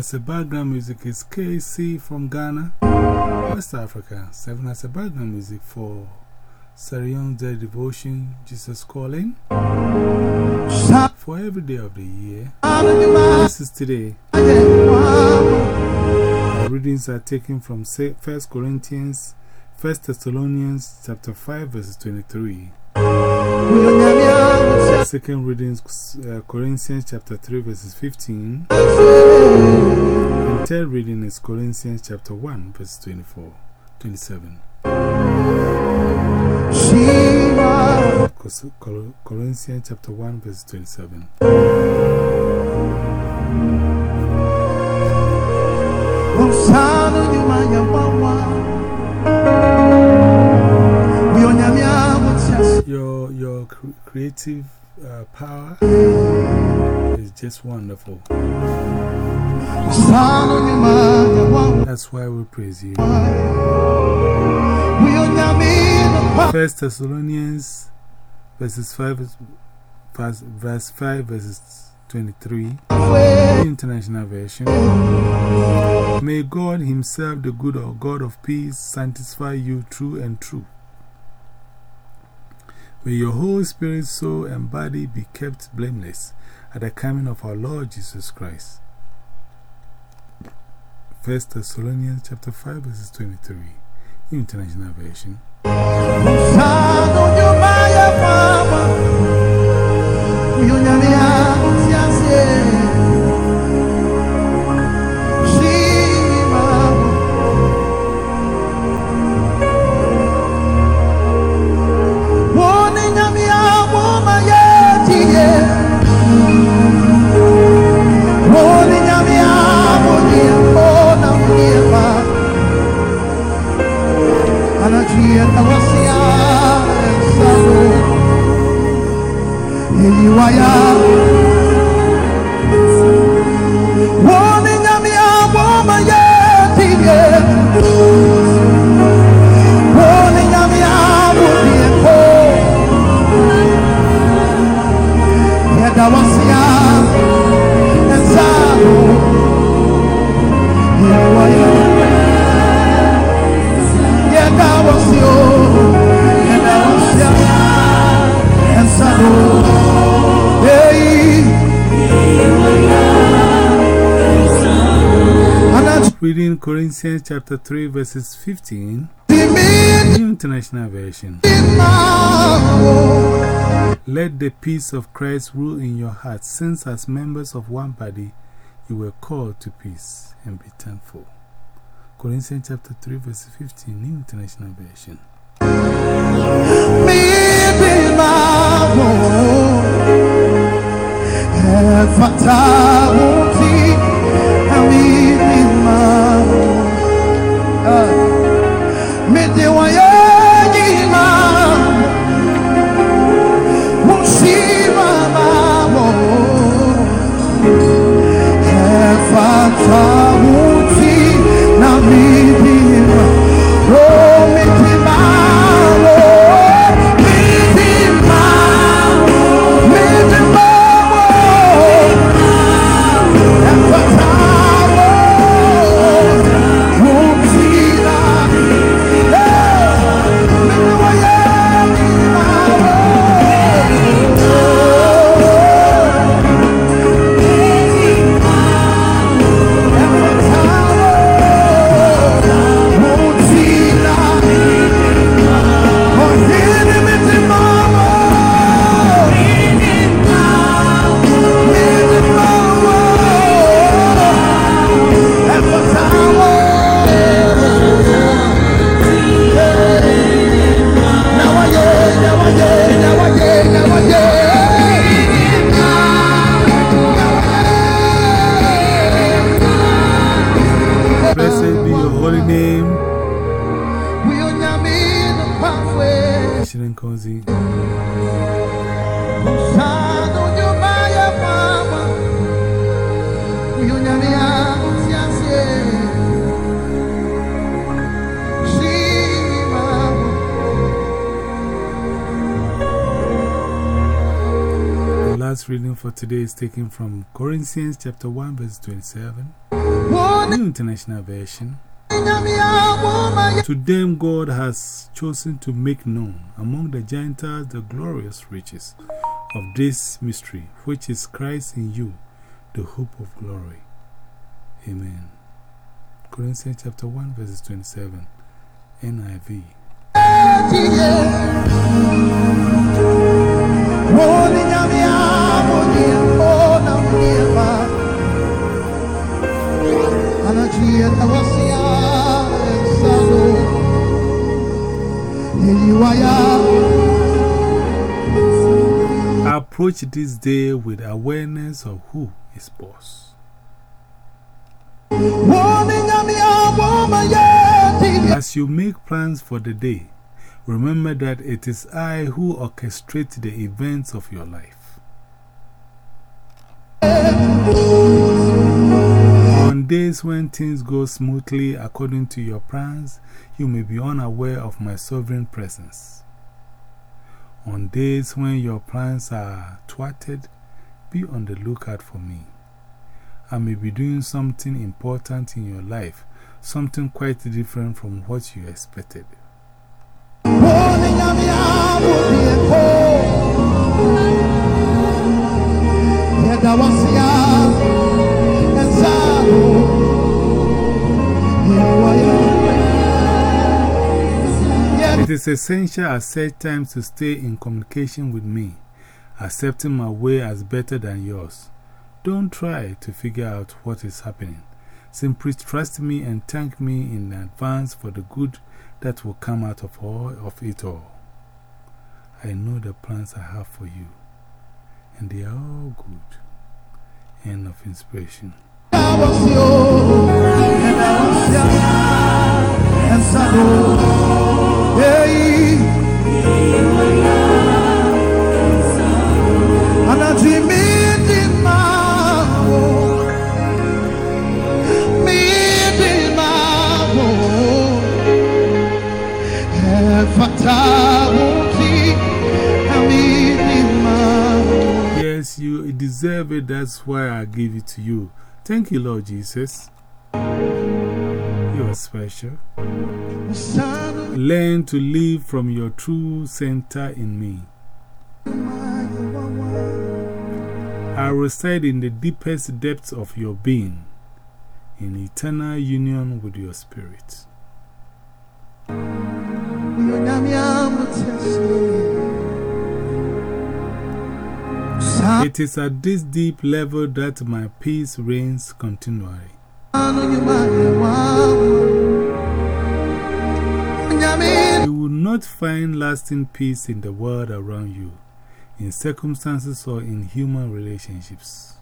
As a background music is KC from Ghana, West Africa. Seven as a background music for Sarah Young's Day Devotion, Jesus Calling. For every day of the year. This is today. Our readings are taken from 1 Corinthians, 1 Thessalonians chapter 5, verses 23. Second readings, uh, Corinthians chapter 3, verses 15. And third reading is Corinthians chapter 1, verse 24, 27. Corinthians chapter 1, verse 27. Your, your creative uh, power is just wonderful. That's why we praise you. First Thessalonians verses 5, verse 5, verses 23, International Version. May God Himself, the good God of peace, sanctify you true and true. May your whole spirit, soul, and body be kept blameless at the coming of our Lord Jesus Christ. 1 Thessalonians chapter 5, verses 23, International Version. reading Corinthians chapter 3, verses 15, New International Version. Let the peace of Christ rule in your hearts, since as members of one body you were called to peace and be thankful. Corinthians chapter 3, verse 15, New International Version. Last reading for today is taken from Corinthians chapter 1, verse 27, New International Version. To them God has chosen to make known among the Gentiles the glorious riches of this mystery, which is Christ in you, the hope of glory. Amen. Corinthians chapter 1, verses 27, NIV. Approach this day with awareness of who is boss. As you make plans for the day, remember that it is I who orchestrate the events of your life. On days when things go smoothly according to your plans, you may be unaware of my sovereign presence. On days when your plans are thwarted, be on the lookout for me. I may be doing something important in your life, something quite different from what you expected. It is essential at set times to stay in communication with me, accepting my way as better than yours. Don't try to figure out what is happening. Simply trust me and thank me in advance for the good that will come out of, all, of it all. I know the plans I have for you, and they are all good. End of inspiration. That's why I give it to you. Thank you, Lord Jesus. You are special. Learn to live from your true center in me. I reside in the deepest depths of your being, in eternal union with your spirit. Ah. It is at this deep level that my peace reigns continually. You will not find lasting peace in the world around you, in circumstances or in human relationships.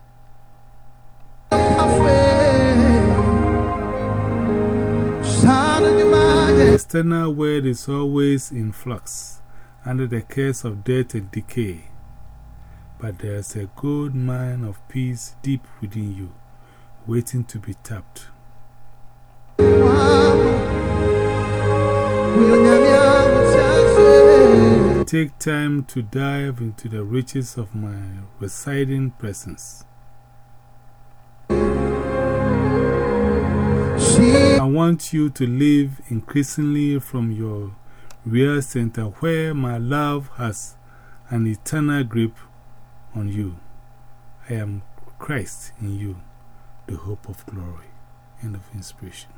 The external world is always in flux, under the curse of death and decay. But there is a gold mine of peace deep within you, waiting to be tapped. Take time to dive into the riches of my residing presence. I want you to live increasingly from your real center where my love has an eternal grip on you. I am Christ in you, the hope of glory. End of inspiration.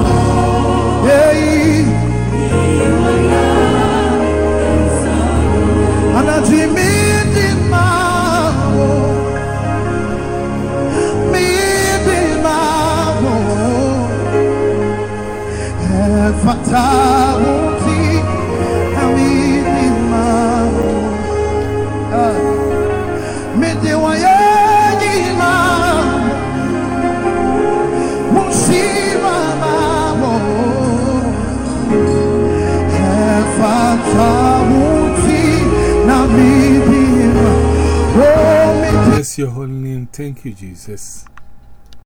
your holy name. Thank you, Jesus.